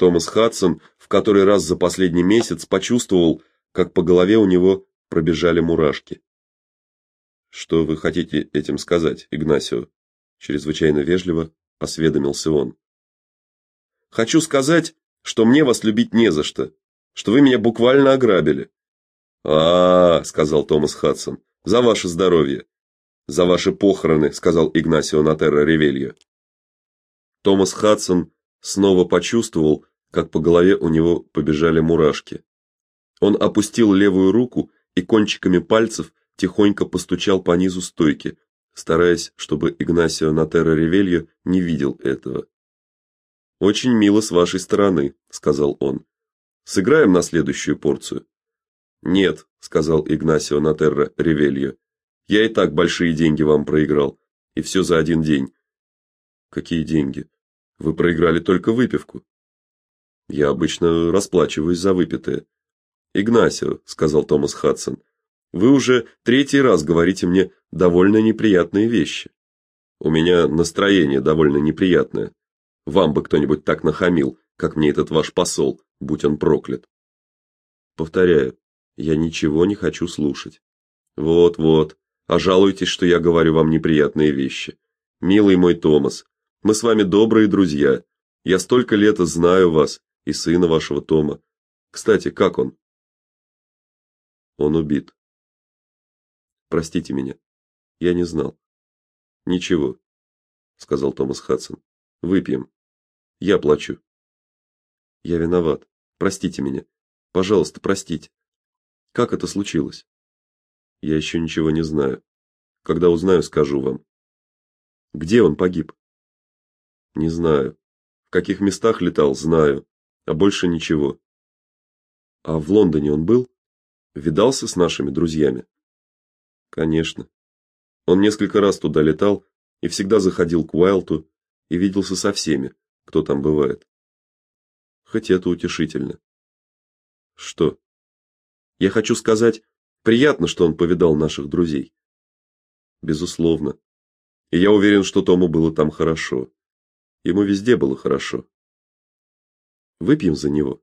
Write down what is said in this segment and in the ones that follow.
Томас Хадсон в который раз за последний месяц почувствовал, как по голове у него пробежали мурашки. Что вы хотите этим сказать, Игнасио? чрезвычайно вежливо осведомился он. Хочу сказать, что мне вас любить не за что, что вы меня буквально ограбили. А, сказал Томас Хадсон. За ваше здоровье. За ваши похороны, сказал Игнасио Натерра Ревельо. Томас Хадсон снова почувствовал, как по голове у него побежали мурашки. Он опустил левую руку и кончиками пальцев тихонько постучал по низу стойки, стараясь, чтобы Игнасио Натерра Ревельо не видел этого. Очень мило с вашей стороны, сказал он. Сыграем на следующую порцию. Нет, сказал Игнасио Натерра Ревельо. Я и так большие деньги вам проиграл, и все за один день. Какие деньги? Вы проиграли только выпивку. Я обычно расплачиваюсь за выпитое. Игнасио, сказал Томас Хадсон. Вы уже третий раз говорите мне довольно неприятные вещи. У меня настроение довольно неприятное. Вам бы кто-нибудь так нахамил, как мне этот ваш посол, будь он проклят. Повторяю, я ничего не хочу слушать. Вот-вот. А жалуетесь, что я говорю вам неприятные вещи. Милый мой Томас, мы с вами добрые друзья. Я столько лет знаю вас и сына вашего Тома. Кстати, как он? Он убит. Простите меня. Я не знал. Ничего, сказал Томас Хадсон. Выпьем. Я плачу. Я виноват. Простите меня. Пожалуйста, простите. Как это случилось? Я еще ничего не знаю. Когда узнаю, скажу вам. Где он погиб? Не знаю. В каких местах летал, знаю, а больше ничего. А в Лондоне он был? Видался с нашими друзьями? Конечно. Он несколько раз туда летал и всегда заходил к Уайлту и виделся со всеми, кто там бывает. Хоть это утешительно. Что? Я хочу сказать, приятно, что он повидал наших друзей. Безусловно. И я уверен, что Тому было там хорошо. Ему везде было хорошо. Выпьем за него.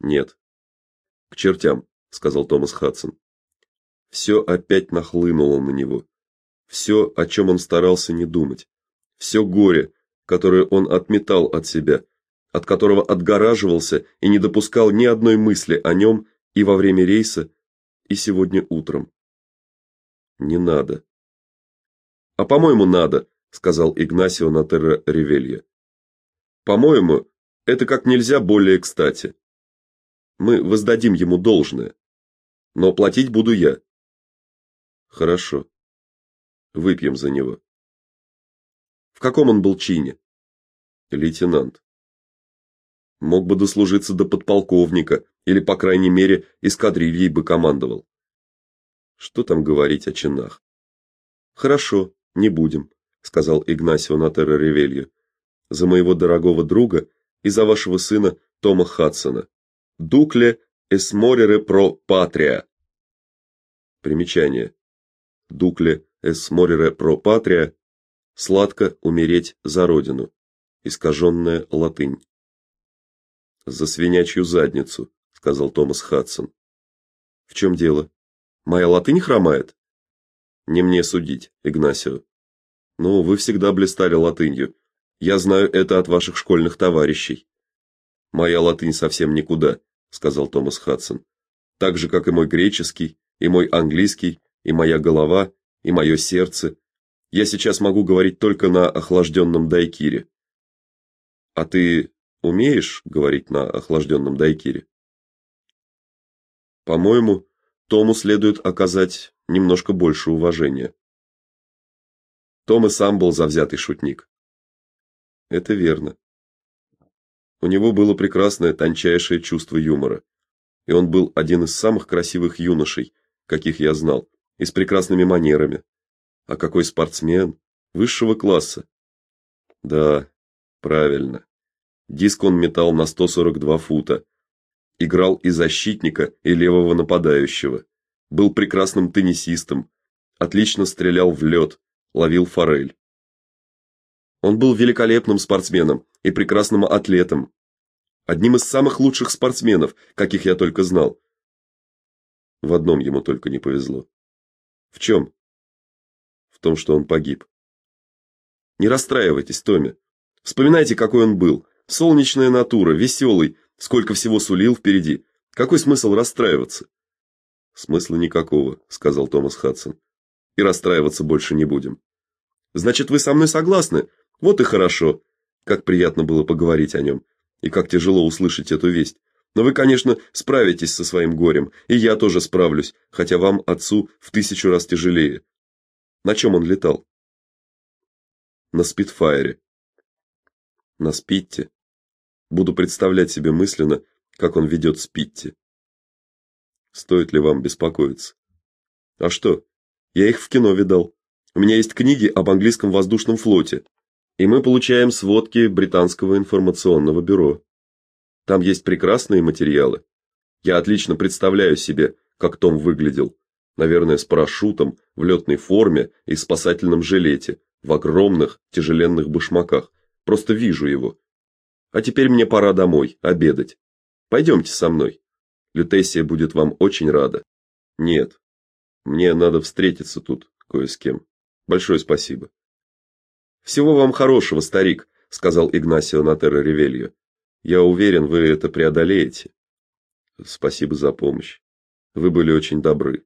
Нет. К чертям, сказал Томас Хадсон. Все опять нахлынуло на него. Все, о чем он старался не думать. Все горе, которое он отметал от себя, от которого отгораживался и не допускал ни одной мысли о нем и во время рейса, и сегодня утром. Не надо. А по-моему, надо, сказал Игнасио Натерра Ревелья. По-моему, это как нельзя более кстати. Мы воздадим ему должное. Но платить буду я. Хорошо. Выпьем за него. В каком он был чине? Лейтенант. Мог бы дослужиться до подполковника или, по крайней мере, эскадрильей бы командовал. Что там говорить о чинах? Хорошо, не будем, сказал Игнасио Натерра Ревельо. За моего дорогого друга и за вашего сына Тома Хадсона. Дукле эсморире про патрия. Примечание. Дукле эсморире про патрия сладко умереть за родину. Искаженная латынь. За свинячью задницу, сказал Томас Хадсон. В чем дело? Моя латынь хромает? Не мне судить, Игнасио. Ну, вы всегда блистали латынью. Я знаю это от ваших школьных товарищей. Моя латынь совсем никуда, сказал Томас Хадсон. Так же как и мой греческий, и мой английский, и моя голова, и мое сердце. Я сейчас могу говорить только на охлажденном дайкире. А ты умеешь говорить на охлажденном дайкире? По-моему, Тому следует оказать немножко больше уважения. Том и сам был завзятый шутник. Это верно. У него было прекрасное тончайшее чувство юмора, и он был один из самых красивых юношей, каких я знал, и с прекрасными манерами. А какой спортсмен высшего класса. Да, правильно. Диск он метал на 142 фута. Играл и защитника, и левого нападающего. Был прекрасным теннисистом, отлично стрелял в лед, ловил форель. Он был великолепным спортсменом и прекрасным атлетом. одним из самых лучших спортсменов, каких я только знал. В одном ему только не повезло. В чем? В том, что он погиб. Не расстраивайтесь, Томми. Вспоминайте, какой он был. Солнечная натура, веселый, сколько всего сулил впереди. Какой смысл расстраиваться? Смысла никакого, сказал Томас Хадсон. И расстраиваться больше не будем. Значит, вы со мной согласны? Вот и хорошо. Как приятно было поговорить о нем. И как тяжело услышать эту весть. Но вы, конечно, справитесь со своим горем, и я тоже справлюсь, хотя вам, отцу, в тысячу раз тяжелее. На чем он летал? На Спитфайре. На Спитте. Буду представлять себе мысленно, как он ведет Спитти. Стоит ли вам беспокоиться? А что? Я их в кино видал. У меня есть книги об английском воздушном флоте, и мы получаем сводки британского информационного бюро. Там есть прекрасные материалы. Я отлично представляю себе, как Том выглядел. Наверное, с парашютом, в летной форме и спасательном жилете, в огромных тяжеленных башмаках. Просто вижу его. А теперь мне пора домой, обедать. Пойдемте со мной. Лютессия будет вам очень рада. Нет. Мне надо встретиться тут кое с кем. Большое спасибо. Всего вам хорошего, старик, сказал Игнасио Натерро Ревельо. Я уверен, вы это преодолеете. Спасибо за помощь. Вы были очень добры.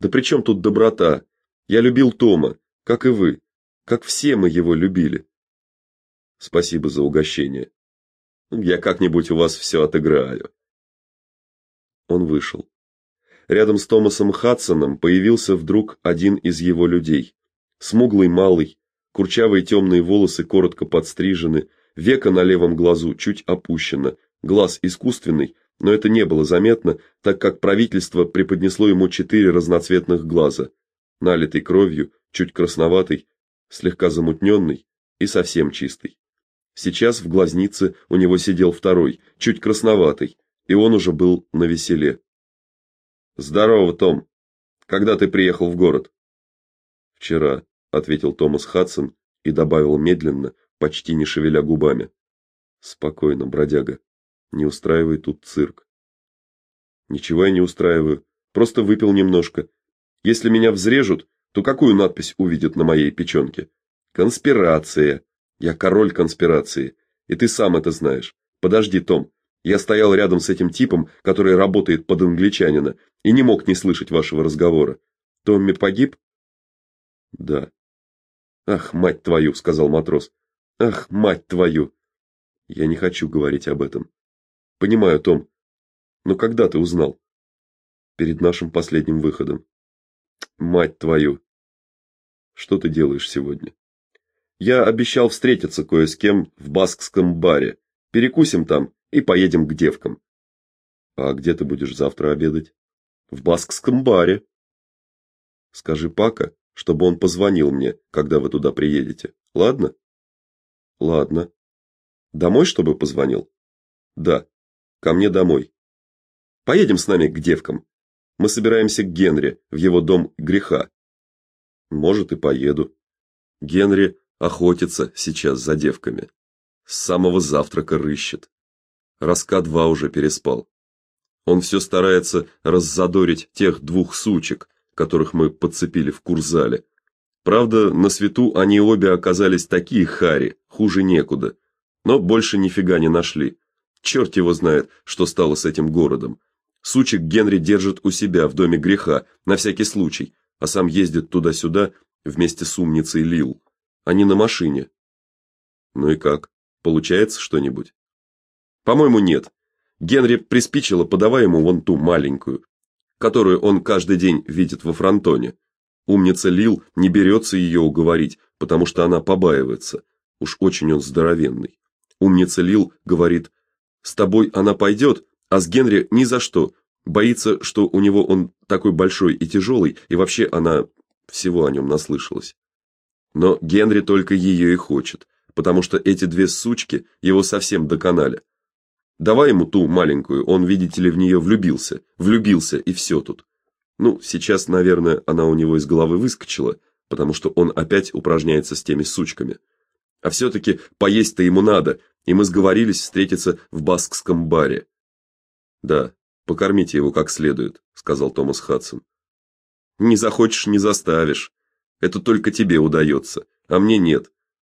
Да при чем тут доброта? Я любил Тома, как и вы, как все мы его любили. Спасибо за угощение. Я как-нибудь у вас все отыграю. Он вышел. Рядом с Томасом Хадсоном появился вдруг один из его людей. Смуглый малый, курчавые темные волосы коротко подстрижены, Века на левом глазу чуть опущено, глаз искусственный, но это не было заметно, так как правительство преподнесло ему четыре разноцветных глаза: налитый кровью, чуть красноватый, слегка замутненный и совсем чистый. Сейчас в глазнице у него сидел второй, чуть красноватый, и он уже был на веселе. Здорово, Том. Когда ты приехал в город? Вчера, ответил Томас Хадсон и добавил медленно, почти не шевеля губами. Спокойно, бродяга. Не устраивай тут цирк. Ничего я не устраиваю, просто выпил немножко. Если меня взрежут, то какую надпись увидят на моей печенке? Конспирация. Я король конспирации, и ты сам это знаешь. Подожди, Том. Я стоял рядом с этим типом, который работает под англичанина, и не мог не слышать вашего разговора. Томми погиб? Да. Ах, мать твою, сказал матрос. Ах, мать твою. Я не хочу говорить об этом. Понимаю, Том. Но когда ты узнал? Перед нашим последним выходом. Мать твою. Что ты делаешь сегодня? Я обещал встретиться кое с кем в баскском баре. Перекусим там и поедем к девкам. А где ты будешь завтра обедать? В баскском баре. Скажи Пака, чтобы он позвонил мне, когда вы туда приедете. Ладно? Ладно. Домой, чтобы позвонил? Да. Ко мне домой. Поедем с нами к девкам. Мы собираемся к Генри в его дом греха. Может, и поеду. Генри охотится сейчас за девками. С самого завтрака рыщет. Раска два уже переспал. Он все старается раззадорить тех двух сучек, которых мы подцепили в курзале. Правда, на свету они обе оказались такие хари, хуже некуда. Но больше нифига не нашли. Черт его знает, что стало с этим городом. Сучек Генри держит у себя в доме греха на всякий случай, а сам ездит туда-сюда вместе с умницей Лил. Они на машине. Ну и как? Получается что-нибудь? По-моему, нет. Генри приспичило подавай ему вон ту маленькую, которую он каждый день видит во фронтоне. Умница Лил не берется ее уговорить, потому что она побаивается. Уж очень он здоровенный. Умница Лил говорит: "С тобой она пойдет, а с Генри ни за что. Боится, что у него он такой большой и тяжелый, и вообще она всего о нем наслышалась". Но Генри только ее и хочет, потому что эти две сучки его совсем доконали. Давай ему ту маленькую, он, видите ли, в нее влюбился. Влюбился и все тут. Ну, сейчас, наверное, она у него из головы выскочила, потому что он опять упражняется с теми сучками. А все таки поесть-то ему надо, и мы сговорились встретиться в баскском баре. Да, покормите его как следует, сказал Томас Хадсон. Не захочешь не заставишь. Это только тебе удается, а мне нет.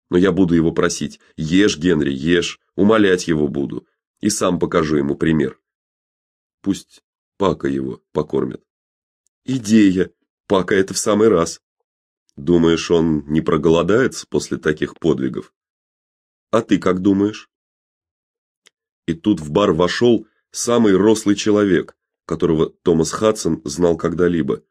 Но я буду его просить: "Ешь, Генри, ешь", умолять его буду и сам покажу ему пример. Пусть Пака его покормит. Идея. Пака это в самый раз. Думаешь, он не проголодается после таких подвигов? А ты как думаешь? И тут в бар вошел самый рослый человек, которого Томас Хадсон знал когда-либо,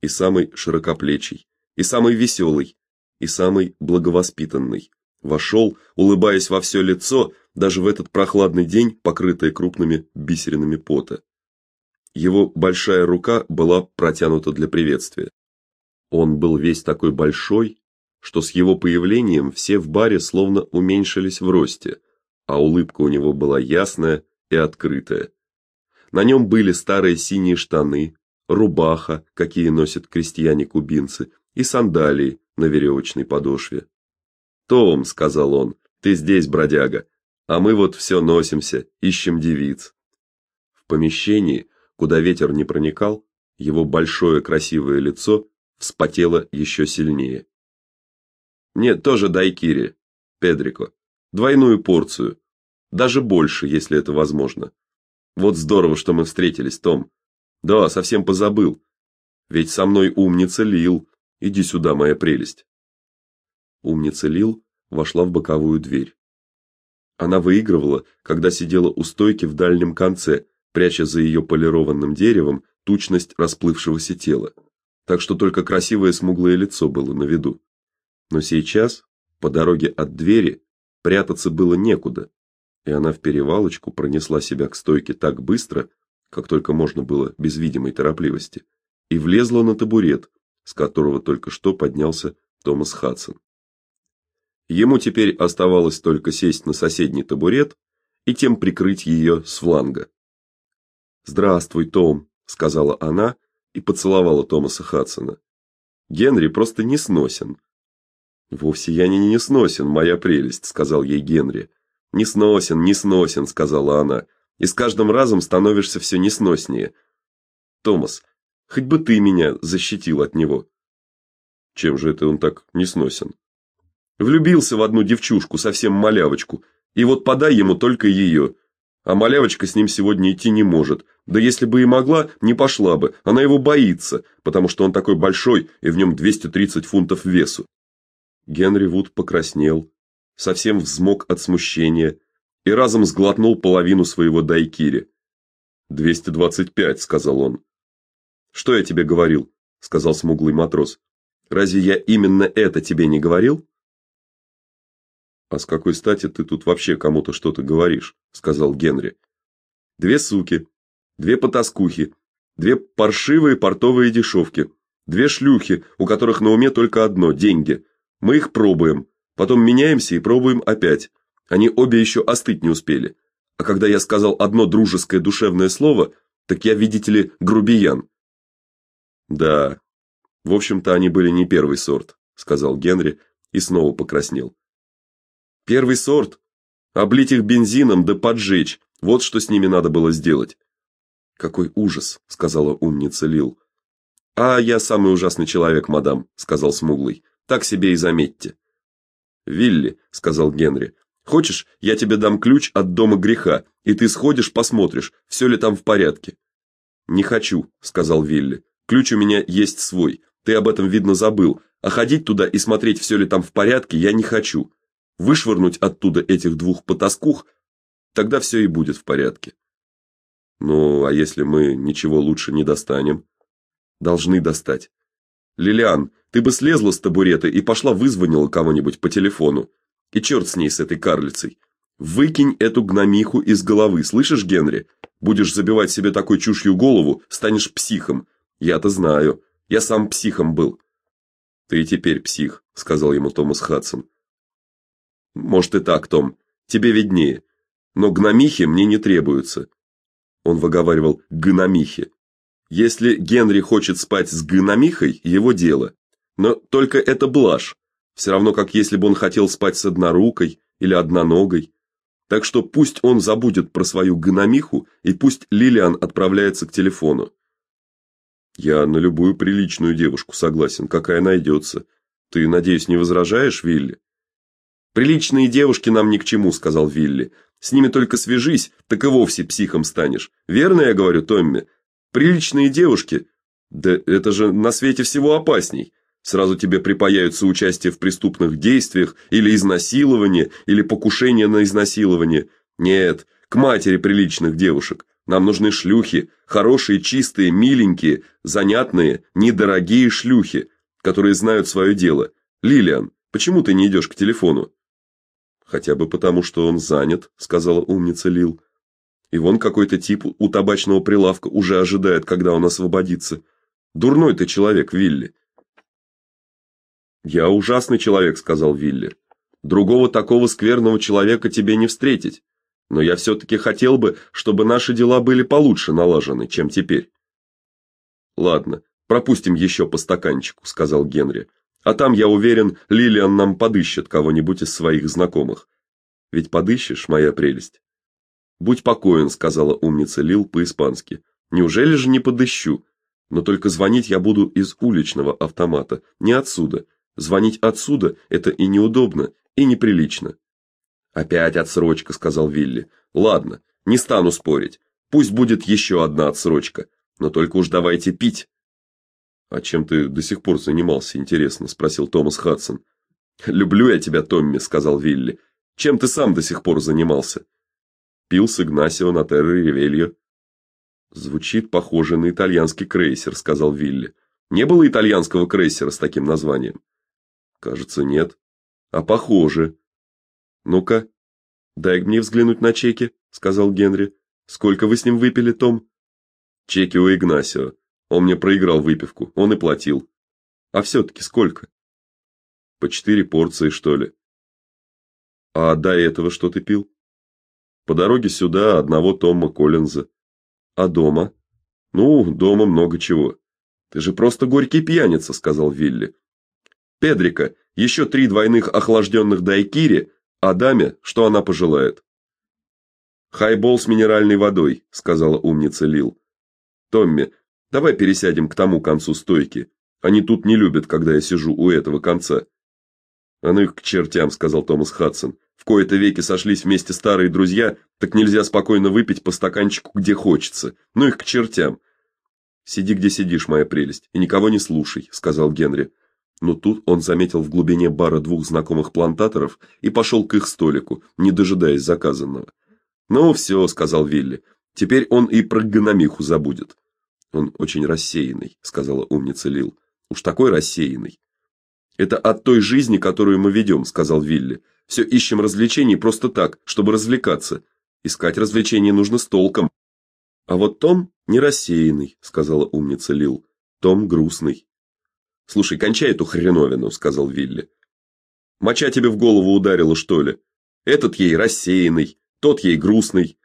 и самый широкоплечий, и самый веселый, и самый благовоспитанный. Вошел, улыбаясь во все лицо, даже в этот прохладный день, покрытое крупными бисеринами пота. Его большая рука была протянута для приветствия. Он был весь такой большой, что с его появлением все в баре словно уменьшились в росте, а улыбка у него была ясная и открытая. На нем были старые синие штаны, рубаха, какие носят крестьяне-кубинцы, и сандалии на веревочной подошве. "Том", сказал он. "Ты здесь, бродяга, а мы вот все носимся, ищем девиц". В помещении, куда ветер не проникал, его большое красивое лицо вспотело еще сильнее. "Мне тоже дай кири, Педрико, двойную порцию, даже больше, если это возможно. Вот здорово, что мы встретились, Том. Да, совсем позабыл. Ведь со мной умница Лил. Иди сюда, моя прелесть. Умница Лил вошла в боковую дверь. Она выигрывала, когда сидела у стойки в дальнем конце, пряча за ее полированным деревом тучность расплывшегося тела. Так что только красивое смуглое лицо было на виду. Но сейчас, по дороге от двери, прятаться было некуда, и она в перевалочку пронесла себя к стойке так быстро, как только можно было без видимой торопливости, и влезла на табурет, с которого только что поднялся Томас Хадсон. Ему теперь оставалось только сесть на соседний табурет и тем прикрыть ее с фланга. "Здравствуй, Том", сказала она и поцеловала Томаса Хадсона. "Генри просто не сносен". "Вовсе я не не сносен, моя прелесть", сказал ей Генри. "Не сносен, не сносен", сказала она. "И с каждым разом становишься все несноснее. Томас, хоть бы ты меня защитил от него". "Чем же это он так несносен?" Влюбился в одну девчушку, совсем малявочку, и вот подай ему только ее. А малявочка с ним сегодня идти не может. Да если бы и могла, не пошла бы. Она его боится, потому что он такой большой, и в нем 230 фунтов весу. Генри Вуд покраснел, совсем взмок от смущения и разом сглотнул половину своего дайкири. «225», — сказал он. «Что я тебе говорил?» — сказал смуглый матрос. «Разве я именно это тебе не говорил?» А с какой стати ты тут вообще кому-то что-то говоришь, сказал Генри. Две суки, две потаскухи, две паршивые портовые дешевки, две шлюхи, у которых на уме только одно деньги. Мы их пробуем, потом меняемся и пробуем опять. Они обе еще остыть не успели. А когда я сказал одно дружеское душевное слово, так я, видите ли, грубиян. Да. В общем-то, они были не первый сорт, сказал Генри и снова покраснел. Первый сорт облить их бензином да поджечь. Вот что с ними надо было сделать. Какой ужас, сказала умница Лил. А я самый ужасный человек, мадам, сказал смуглый. Так себе и заметьте. Вилли, сказал Генри. Хочешь, я тебе дам ключ от дома греха, и ты сходишь, посмотришь, все ли там в порядке. Не хочу, сказал Вилли. Ключ у меня есть свой. Ты об этом видно забыл, а ходить туда и смотреть, все ли там в порядке, я не хочу вышвырнуть оттуда этих двух потаскух, тогда все и будет в порядке. Ну, а если мы ничего лучше не достанем? Должны достать. Лилиан, ты бы слезла с табурета и пошла вызвонила кого-нибудь по телефону. И черт с ней с этой карлицей. Выкинь эту гномиху из головы, слышишь, Генри? Будешь забивать себе такой чушью голову, станешь психом. Я-то знаю. Я сам психом был. Ты и теперь псих, сказал ему Томас Хадсон. Может и так, Том. Тебе виднее. Но гномихи мне не требуются. Он выговаривал гномихи. Если Генри хочет спать с гномихой, его дело. Но только это блажь. Все равно как если бы он хотел спать с однорукой или одноногой. Так что пусть он забудет про свою гномиху и пусть Лилиан отправляется к телефону. Я на любую приличную девушку согласен, какая найдется. Ты, надеюсь, не возражаешь, Вилли? Приличные девушки нам ни к чему, сказал Вилли. С ними только свяжись, так и вовсе психом станешь. Верно я говорю, Томми? Приличные девушки? Да это же на свете всего опасней. Сразу тебе припаяются участие в преступных действиях или изнасилование, или покушение на изнасилование. Нет, к матери приличных девушек. Нам нужны шлюхи, хорошие, чистые, миленькие, занятные, недорогие шлюхи, которые знают свое дело. Лилиан, почему ты не идешь к телефону? Хотя бы потому, что он занят, сказала умница Лил. И вон какой-то тип у табачного прилавка уже ожидает, когда он освободится. Дурной ты человек, Вилли. Я ужасный человек, сказал Вилли. Другого такого скверного человека тебе не встретить. Но я все таки хотел бы, чтобы наши дела были получше налажены, чем теперь. Ладно, пропустим еще по стаканчику, сказал Генри. А там, я уверен, Лилиан нам подыщет кого-нибудь из своих знакомых. Ведь подыщешь, моя прелесть. Будь покоен, сказала умница Лил по-испански. Неужели же не подыщу? Но только звонить я буду из уличного автомата, не отсюда. Звонить отсюда это и неудобно, и неприлично. Опять отсрочка, сказал Вилли. Ладно, не стану спорить. Пусть будет еще одна отсрочка, но только уж давайте пить. А чем ты до сих пор занимался, интересно, спросил Томас Хадсон. Люблю я тебя, Томми, сказал Вилли. Чем ты сам до сих пор занимался? Пил с Игнасио на Терре Ревельо. Звучит похоже на итальянский крейсер, сказал Вилли. Не было итальянского крейсера с таким названием. Кажется, нет. А похоже. Ну-ка, дай мне взглянуть на чеки, сказал Генри. Сколько вы с ним выпили, Том? Чеки у Игнасио. Он мне проиграл выпивку, он и платил. А все таки сколько? По четыре порции, что ли. А до этого что ты пил? По дороге сюда одного Тома Коллинза. А дома? Ну, дома много чего. Ты же просто горький пьяница, сказал Вилли. Педрика, еще три двойных охлажденных дайкири Адаме, что она пожелает. Хайбол с минеральной водой, сказала умница Лил. Томми, давай пересядем к тому концу стойки. Они тут не любят, когда я сижу у этого конца. А ну их к чертям, сказал Томас Хадсон. В кои-то веки сошлись вместе старые друзья, так нельзя спокойно выпить по стаканчику где хочется. Ну их к чертям. Сиди где сидишь, моя прелесть, и никого не слушай, сказал Генри. Но тут он заметил в глубине бара двух знакомых плантаторов и пошел к их столику, не дожидаясь заказанного. "Ну все", сказал Вилли. "Теперь он и про гномиху забудет". "Он очень рассеянный", сказала умница Лил. "Уж такой рассеянный". "Это от той жизни, которую мы ведем», — сказал Вилли. «Все ищем развлечений просто так, чтобы развлекаться. Искать развлечения нужно с толком". "А вот Том не рассеянный", сказала умница Лил. "Том грустный". Слушай, кончай эту хреновину, сказал Вилли. Моча тебе в голову ударила, что ли? Этот ей рассеянный, тот ей грустный.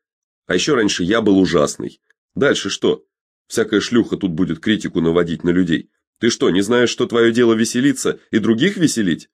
А еще раньше я был ужасный. Дальше что? Всякая шлюха тут будет критику наводить на людей. Ты что, не знаешь, что твое дело веселиться и других веселить?